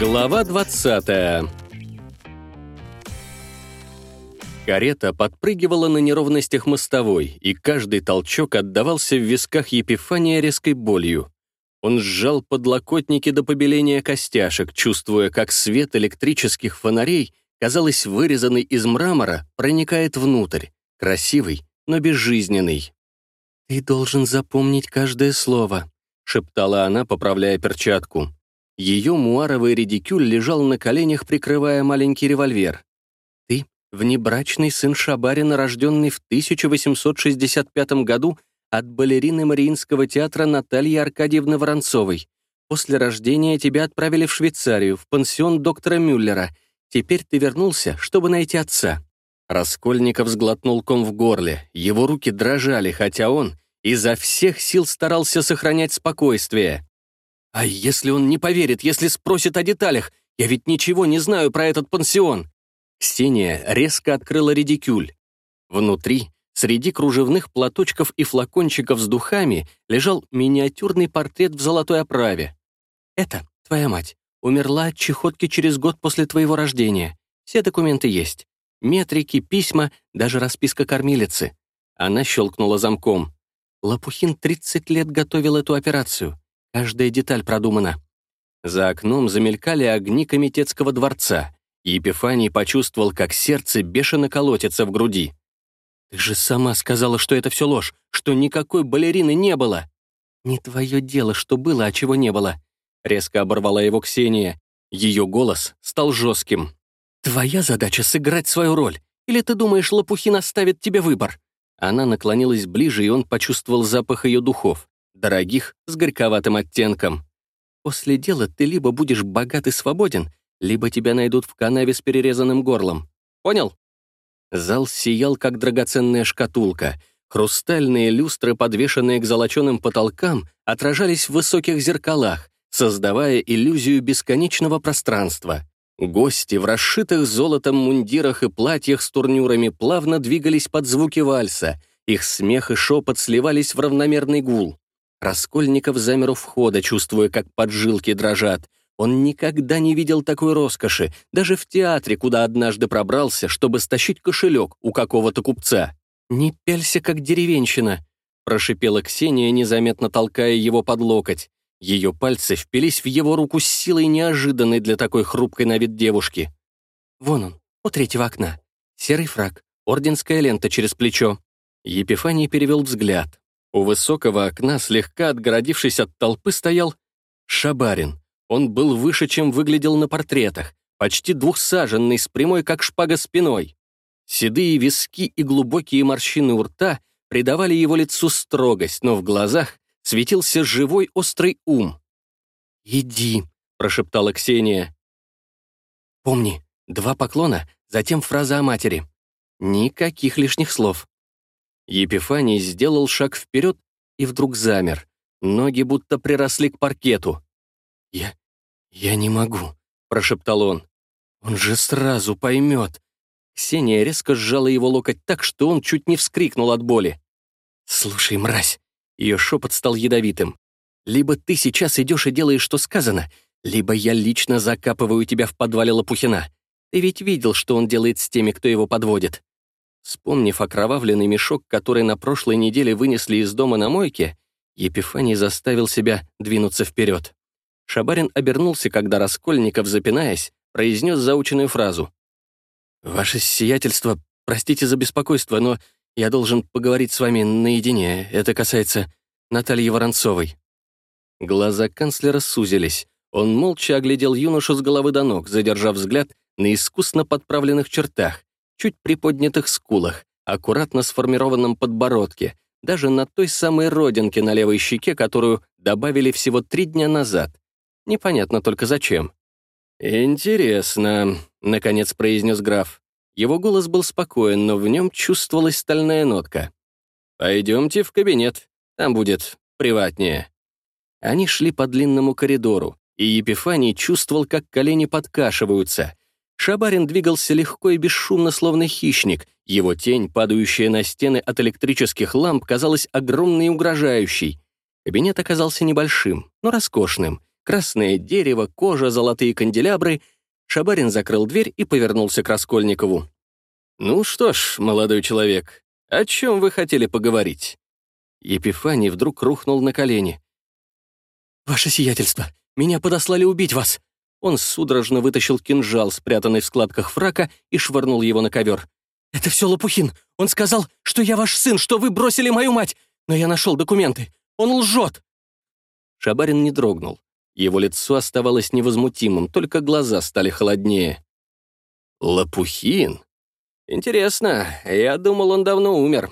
Глава 20 Карета подпрыгивала на неровностях мостовой, и каждый толчок отдавался в висках Епифания резкой болью. Он сжал подлокотники до побеления костяшек, чувствуя, как свет электрических фонарей, казалось, вырезанный из мрамора, проникает внутрь, красивый, но безжизненный. «Ты должен запомнить каждое слово», — шептала она, поправляя перчатку. Ее муаровый редикюль лежал на коленях, прикрывая маленький револьвер. «Ты — внебрачный сын Шабарина, рожденный в 1865 году от балерины Мариинского театра Натальи Аркадьевны Воронцовой. После рождения тебя отправили в Швейцарию, в пансион доктора Мюллера. Теперь ты вернулся, чтобы найти отца». Раскольников сглотнул ком в горле. Его руки дрожали, хотя он изо всех сил старался сохранять спокойствие. А если он не поверит, если спросит о деталях? Я ведь ничего не знаю про этот пансион. Ксения резко открыла редикюль. Внутри, среди кружевных платочков и флакончиков с духами, лежал миниатюрный портрет в золотой оправе. «Это твоя мать. Умерла от чехотки через год после твоего рождения. Все документы есть. Метрики, письма, даже расписка кормилицы». Она щелкнула замком. Лопухин 30 лет готовил эту операцию. Каждая деталь продумана. За окном замелькали огни комитетского дворца, и Епифаний почувствовал, как сердце бешено колотится в груди. «Ты же сама сказала, что это все ложь, что никакой балерины не было!» «Не твое дело, что было, а чего не было», — резко оборвала его Ксения. Ее голос стал жестким. «Твоя задача — сыграть свою роль. Или ты думаешь, Лопухин оставит тебе выбор?» Она наклонилась ближе, и он почувствовал запах ее духов дорогих, с горьковатым оттенком. После дела ты либо будешь богат и свободен, либо тебя найдут в канаве с перерезанным горлом. Понял? Зал сиял, как драгоценная шкатулка. Хрустальные люстры, подвешенные к золоченым потолкам, отражались в высоких зеркалах, создавая иллюзию бесконечного пространства. Гости в расшитых золотом мундирах и платьях с турнюрами плавно двигались под звуки вальса. Их смех и шепот сливались в равномерный гул. Раскольников замер у входа, чувствуя, как поджилки дрожат. Он никогда не видел такой роскоши, даже в театре, куда однажды пробрался, чтобы стащить кошелек у какого-то купца. «Не пялься, как деревенщина», — прошипела Ксения, незаметно толкая его под локоть. Ее пальцы впились в его руку с силой неожиданной для такой хрупкой на вид девушки. «Вон он, у третьего окна. Серый фраг, орденская лента через плечо». Епифаний перевел взгляд. У высокого окна, слегка отгородившись от толпы, стоял Шабарин. Он был выше, чем выглядел на портретах, почти двухсаженный, с прямой, как шпага, спиной. Седые виски и глубокие морщины у рта придавали его лицу строгость, но в глазах светился живой острый ум. «Иди», — прошептала Ксения. «Помни, два поклона, затем фраза о матери. Никаких лишних слов». Епифаний сделал шаг вперед и вдруг замер. Ноги будто приросли к паркету. «Я... я не могу», — прошептал он. «Он же сразу поймет». Ксения резко сжала его локоть так, что он чуть не вскрикнул от боли. «Слушай, мразь!» Ее шепот стал ядовитым. «Либо ты сейчас идешь и делаешь, что сказано, либо я лично закапываю тебя в подвале Лопухина. Ты ведь видел, что он делает с теми, кто его подводит. Вспомнив окровавленный мешок, который на прошлой неделе вынесли из дома на мойке, Епифаний заставил себя двинуться вперед. Шабарин обернулся, когда Раскольников, запинаясь, произнес заученную фразу. «Ваше сиятельство, простите за беспокойство, но я должен поговорить с вами наедине. Это касается Натальи Воронцовой». Глаза канцлера сузились. Он молча оглядел юношу с головы до ног, задержав взгляд на искусно подправленных чертах, чуть приподнятых скулах, аккуратно сформированном подбородке, даже на той самой родинке на левой щеке, которую добавили всего три дня назад. Непонятно только зачем. «Интересно», — наконец произнес граф. Его голос был спокоен, но в нем чувствовалась стальная нотка. «Пойдемте в кабинет, там будет приватнее». Они шли по длинному коридору, и Епифаний чувствовал, как колени подкашиваются. Шабарин двигался легко и бесшумно, словно хищник. Его тень, падающая на стены от электрических ламп, казалась огромной и угрожающей. Кабинет оказался небольшим, но роскошным. Красное дерево, кожа, золотые канделябры. Шабарин закрыл дверь и повернулся к Раскольникову. «Ну что ж, молодой человек, о чем вы хотели поговорить?» Епифаний вдруг рухнул на колени. «Ваше сиятельство, меня подослали убить вас!» Он судорожно вытащил кинжал, спрятанный в складках фрака, и швырнул его на ковер. «Это все Лопухин. Он сказал, что я ваш сын, что вы бросили мою мать. Но я нашел документы. Он лжет!» Шабарин не дрогнул. Его лицо оставалось невозмутимым, только глаза стали холоднее. «Лопухин? Интересно, я думал, он давно умер».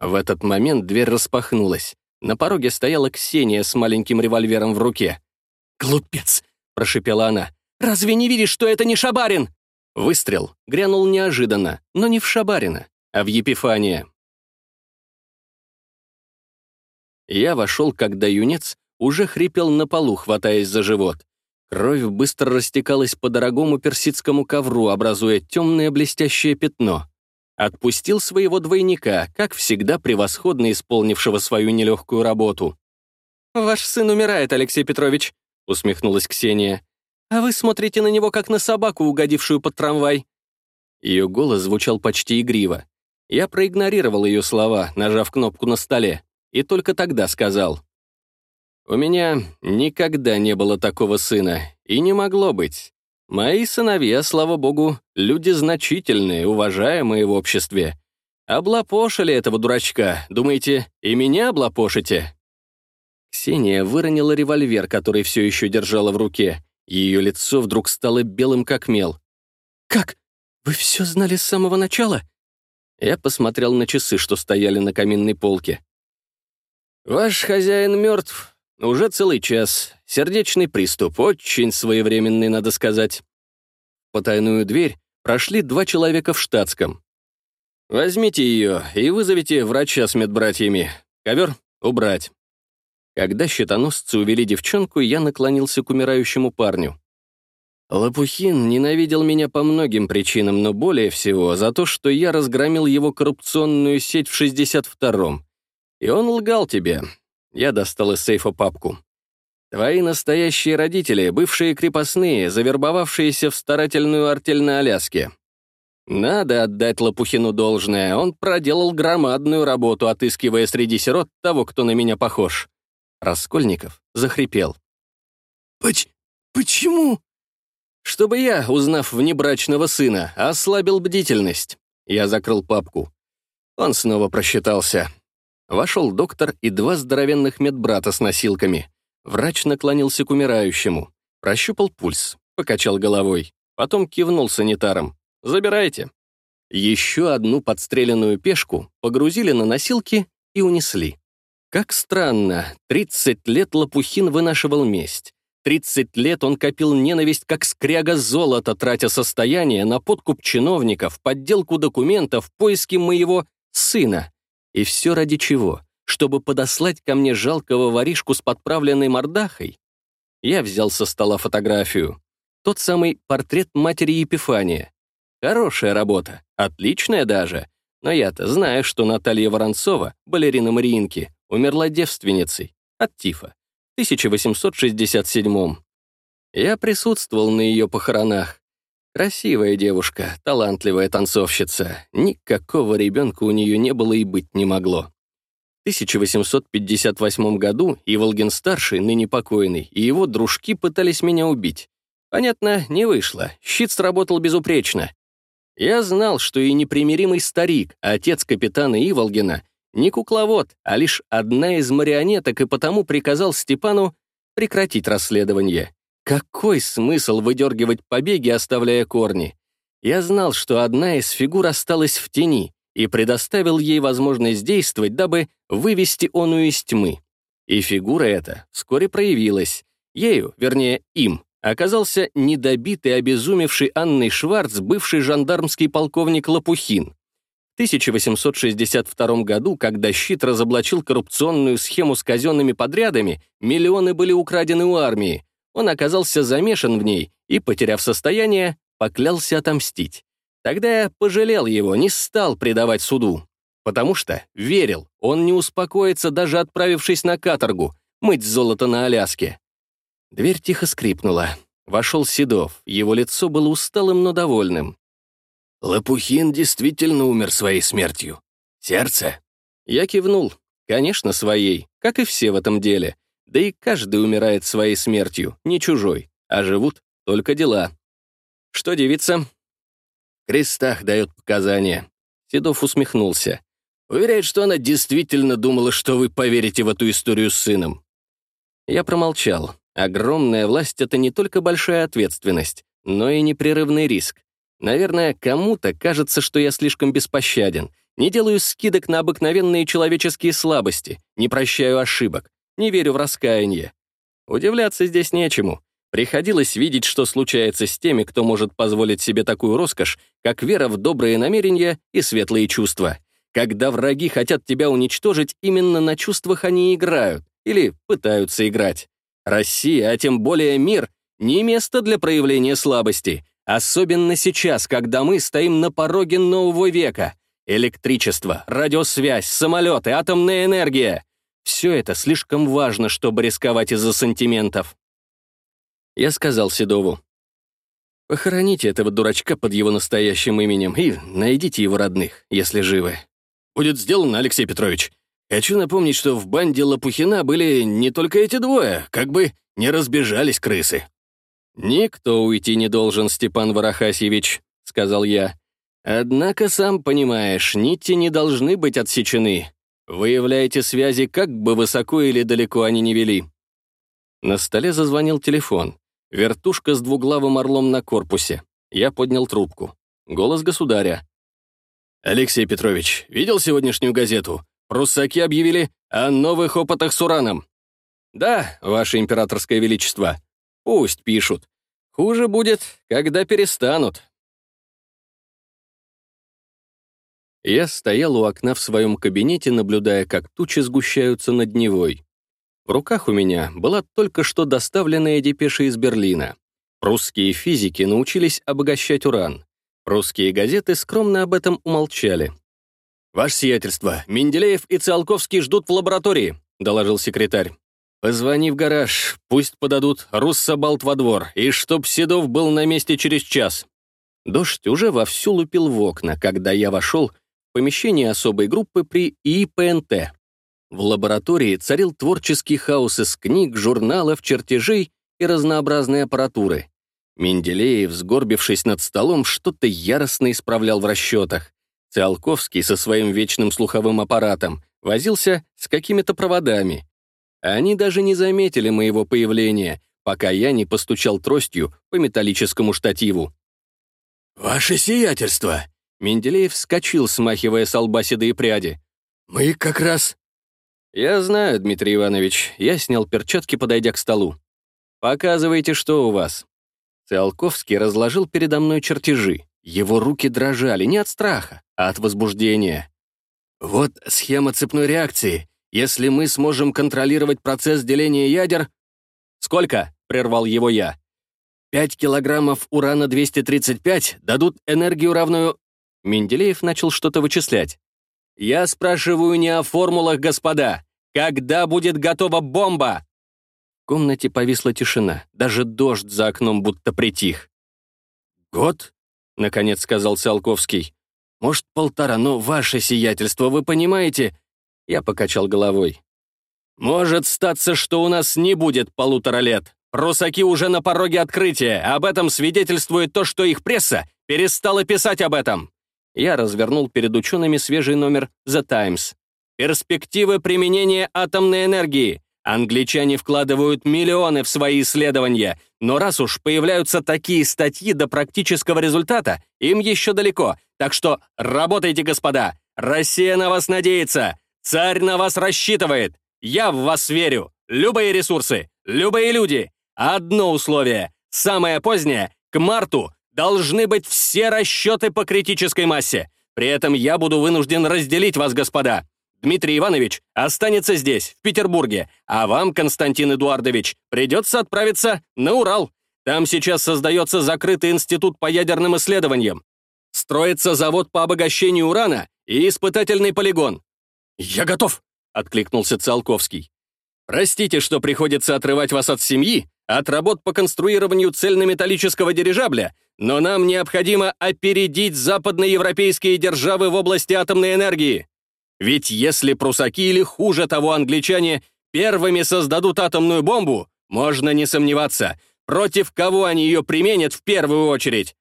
В этот момент дверь распахнулась. На пороге стояла Ксения с маленьким револьвером в руке. «Глупец!» — прошипела она. «Разве не видишь, что это не Шабарин?» Выстрел грянул неожиданно, но не в Шабарина, а в Епифания. Я вошел, когда юнец уже хрипел на полу, хватаясь за живот. Кровь быстро растекалась по дорогому персидскому ковру, образуя темное блестящее пятно. Отпустил своего двойника, как всегда превосходно исполнившего свою нелегкую работу. «Ваш сын умирает, Алексей Петрович», — усмехнулась Ксения. «А вы смотрите на него, как на собаку, угодившую под трамвай». Ее голос звучал почти игриво. Я проигнорировал ее слова, нажав кнопку на столе, и только тогда сказал. «У меня никогда не было такого сына, и не могло быть. Мои сыновья, слава богу, люди значительные, уважаемые в обществе. Облапошили этого дурачка, думаете, и меня облапошите?» Ксения выронила револьвер, который все еще держала в руке. Ее лицо вдруг стало белым, как мел. «Как? Вы все знали с самого начала?» Я посмотрел на часы, что стояли на каминной полке. «Ваш хозяин мертв. Уже целый час. Сердечный приступ, очень своевременный, надо сказать». По тайную дверь прошли два человека в штатском. «Возьмите ее и вызовите врача с медбратьями. Ковер убрать». Когда щитоносцы увели девчонку, я наклонился к умирающему парню. Лопухин ненавидел меня по многим причинам, но более всего за то, что я разгромил его коррупционную сеть в 62-м. И он лгал тебе. Я достал из сейфа папку. Твои настоящие родители, бывшие крепостные, завербовавшиеся в старательную артель на Аляске. Надо отдать Лопухину должное, он проделал громадную работу, отыскивая среди сирот того, кто на меня похож. Раскольников захрипел. «Поч... почему?» «Чтобы я, узнав внебрачного сына, ослабил бдительность». Я закрыл папку. Он снова просчитался. Вошел доктор и два здоровенных медбрата с носилками. Врач наклонился к умирающему. Прощупал пульс, покачал головой. Потом кивнул санитарам. «Забирайте». Еще одну подстреленную пешку погрузили на носилки и унесли. Как странно, 30 лет Лопухин вынашивал месть. 30 лет он копил ненависть, как скряга золота, тратя состояние на подкуп чиновников, подделку документов, поиски моего сына. И все ради чего? Чтобы подослать ко мне жалкого воришку с подправленной мордахой? Я взял со стола фотографию. Тот самый портрет матери Епифания. Хорошая работа, отличная даже. Но я-то знаю, что Наталья Воронцова, балерина Мариинки, умерла девственницей от тифа в 1867 Я присутствовал на ее похоронах. Красивая девушка, талантливая танцовщица. Никакого ребенка у нее не было и быть не могло. В 1858 году Иволгин-старший, ныне покойный, и его дружки пытались меня убить. Понятно, не вышло. Щит сработал безупречно. Я знал, что и непримиримый старик, отец капитана Иволгина, не кукловод, а лишь одна из марионеток, и потому приказал Степану прекратить расследование. Какой смысл выдергивать побеги, оставляя корни? Я знал, что одна из фигур осталась в тени, и предоставил ей возможность действовать, дабы вывести ону из тьмы. И фигура эта вскоре проявилась. Ею, вернее, им, оказался недобитый, обезумевший Анной Шварц, бывший жандармский полковник Лопухин. 1862 году, когда Щит разоблачил коррупционную схему с казенными подрядами, миллионы были украдены у армии. Он оказался замешан в ней и, потеряв состояние, поклялся отомстить. Тогда я пожалел его, не стал предавать суду. Потому что верил, он не успокоится, даже отправившись на каторгу, мыть золото на Аляске. Дверь тихо скрипнула. Вошел Седов, его лицо было усталым, но довольным. «Лопухин действительно умер своей смертью. Сердце?» Я кивнул. Конечно, своей, как и все в этом деле. Да и каждый умирает своей смертью, не чужой, а живут только дела. Что девица? Крестах дает показания. Седов усмехнулся. Уверяет, что она действительно думала, что вы поверите в эту историю с сыном. Я промолчал. Огромная власть — это не только большая ответственность, но и непрерывный риск. Наверное, кому-то кажется, что я слишком беспощаден, не делаю скидок на обыкновенные человеческие слабости, не прощаю ошибок, не верю в раскаяние. Удивляться здесь нечему. Приходилось видеть, что случается с теми, кто может позволить себе такую роскошь, как вера в добрые намерения и светлые чувства. Когда враги хотят тебя уничтожить, именно на чувствах они играют или пытаются играть. Россия, а тем более мир, не место для проявления слабости, особенно сейчас, когда мы стоим на пороге нового века. Электричество, радиосвязь, самолеты, атомная энергия — все это слишком важно, чтобы рисковать из-за сантиментов. Я сказал Седову, «Похороните этого дурачка под его настоящим именем и найдите его родных, если живы». «Будет сделано, Алексей Петрович. Хочу напомнить, что в банде Лопухина были не только эти двое, как бы не разбежались крысы». «Никто уйти не должен, Степан Варахасьевич», — сказал я. «Однако, сам понимаешь, нити не должны быть отсечены. Выявляйте связи, как бы высоко или далеко они ни вели». На столе зазвонил телефон. Вертушка с двуглавым орлом на корпусе. Я поднял трубку. Голос государя. «Алексей Петрович, видел сегодняшнюю газету? Пруссаки объявили о новых опытах с ураном». «Да, Ваше Императорское Величество. Пусть пишут. Хуже будет, когда перестанут». Я стоял у окна в своем кабинете, наблюдая, как тучи сгущаются над Невой. В руках у меня была только что доставленная депеша из Берлина. Прусские физики научились обогащать уран. Русские газеты скромно об этом умолчали. «Ваше сиятельство, Менделеев и Циолковский ждут в лаборатории», — доложил секретарь. «Позвони в гараж, пусть подадут Руссобалт во двор, и чтоб Седов был на месте через час». Дождь уже вовсю лупил в окна, когда я вошел в помещение особой группы при ИПНТ. В лаборатории царил творческий хаос из книг, журналов, чертежей и разнообразной аппаратуры. Менделеев, сгорбившись над столом, что-то яростно исправлял в расчетах. Циолковский со своим вечным слуховым аппаратом возился с какими-то проводами. Они даже не заметили моего появления, пока я не постучал тростью по металлическому штативу. «Ваше сиятельство!» Менделеев вскочил, смахивая с лба седые пряди. «Мы как раз...» «Я знаю, Дмитрий Иванович. Я снял перчатки, подойдя к столу. Показывайте, что у вас». Циолковский разложил передо мной чертежи. Его руки дрожали не от страха, а от возбуждения. «Вот схема цепной реакции. Если мы сможем контролировать процесс деления ядер...» «Сколько?» — прервал его я. «Пять килограммов урана-235 дадут энергию, равную...» Менделеев начал что-то вычислять. «Я спрашиваю не о формулах, господа. Когда будет готова бомба?» В комнате повисла тишина, даже дождь за окном будто притих. «Год?» — наконец сказал Циолковский. «Может, полтора, но ваше сиятельство, вы понимаете?» Я покачал головой. «Может статься, что у нас не будет полутора лет. Русаки уже на пороге открытия. Об этом свидетельствует то, что их пресса перестала писать об этом». Я развернул перед учеными свежий номер «The Times». «Перспективы применения атомной энергии. Англичане вкладывают миллионы в свои исследования, но раз уж появляются такие статьи до практического результата, им еще далеко. Так что работайте, господа. Россия на вас надеется. Царь на вас рассчитывает. Я в вас верю. Любые ресурсы, любые люди. Одно условие. Самое позднее, к марту, должны быть все расчеты по критической массе. При этом я буду вынужден разделить вас, господа. Дмитрий Иванович останется здесь, в Петербурге, а вам, Константин Эдуардович, придется отправиться на Урал. Там сейчас создается закрытый институт по ядерным исследованиям. Строится завод по обогащению урана и испытательный полигон. «Я готов», — откликнулся Циолковский. Простите, что приходится отрывать вас от семьи, от работ по конструированию цельнометаллического дирижабля, но нам необходимо опередить западноевропейские державы в области атомной энергии. Ведь если прусаки или хуже того англичане первыми создадут атомную бомбу, можно не сомневаться, против кого они ее применят в первую очередь.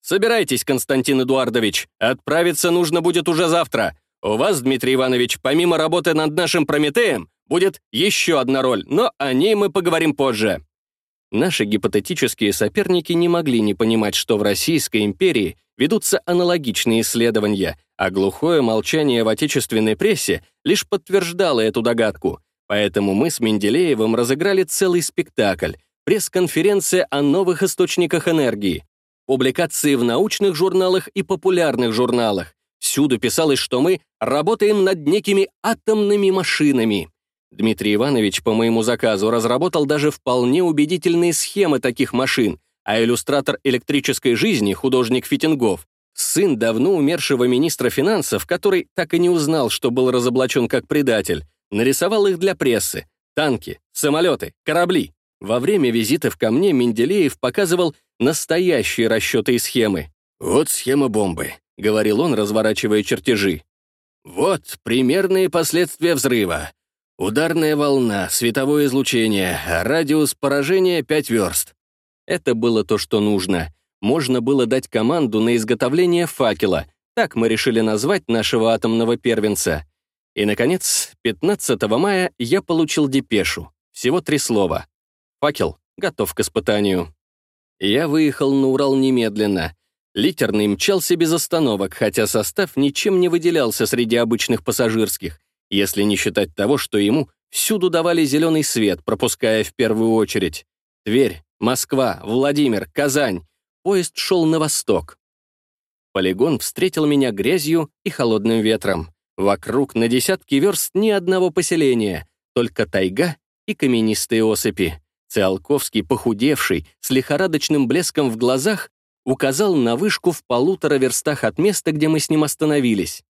Собирайтесь, Константин Эдуардович, отправиться нужно будет уже завтра. У вас, Дмитрий Иванович, помимо работы над нашим Прометеем, будет еще одна роль, но о ней мы поговорим позже. Наши гипотетические соперники не могли не понимать, что в Российской империи ведутся аналогичные исследования, а глухое молчание в отечественной прессе лишь подтверждало эту догадку. Поэтому мы с Менделеевым разыграли целый спектакль, пресс-конференция о новых источниках энергии, публикации в научных журналах и популярных журналах. Всюду писалось, что мы работаем над некими атомными машинами. Дмитрий Иванович по моему заказу разработал даже вполне убедительные схемы таких машин, а иллюстратор электрической жизни, художник Фитингов, сын давно умершего министра финансов, который так и не узнал, что был разоблачен как предатель, нарисовал их для прессы. Танки, самолеты, корабли. Во время визитов ко мне Менделеев показывал настоящие расчеты и схемы. «Вот схема бомбы», — говорил он, разворачивая чертежи. «Вот примерные последствия взрыва. Ударная волна, световое излучение, радиус поражения 5 верст. Это было то, что нужно. Можно было дать команду на изготовление факела. Так мы решили назвать нашего атомного первенца. И, наконец, 15 мая я получил депешу. Всего три слова. Факел готов к испытанию. Я выехал на Урал немедленно. Литерный мчался без остановок, хотя состав ничем не выделялся среди обычных пассажирских если не считать того, что ему всюду давали зеленый свет, пропуская в первую очередь. Тверь, Москва, Владимир, Казань. Поезд шел на восток. Полигон встретил меня грязью и холодным ветром. Вокруг на десятки верст ни одного поселения, только тайга и каменистые осыпи. Циолковский, похудевший, с лихорадочным блеском в глазах, указал на вышку в полутора верстах от места, где мы с ним остановились.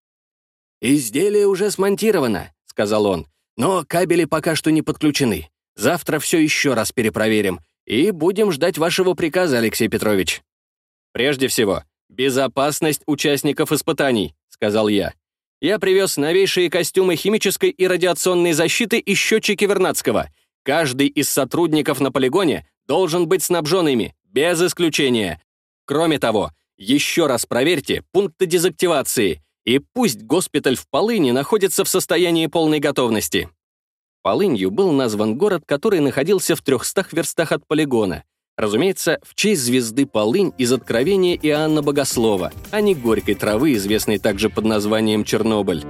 «Изделие уже смонтировано», — сказал он, «но кабели пока что не подключены. Завтра все еще раз перепроверим и будем ждать вашего приказа, Алексей Петрович». «Прежде всего, безопасность участников испытаний», — сказал я. «Я привез новейшие костюмы химической и радиационной защиты и счетчики Вернадского. Каждый из сотрудников на полигоне должен быть снабжен ими, без исключения. Кроме того, еще раз проверьте пункты дезактивации и пусть госпиталь в Полыни находится в состоянии полной готовности. Полынью был назван город, который находился в 300 верстах от полигона. Разумеется, в честь звезды Полынь из Откровения Иоанна Богослова, а не горькой травы, известной также под названием Чернобыль.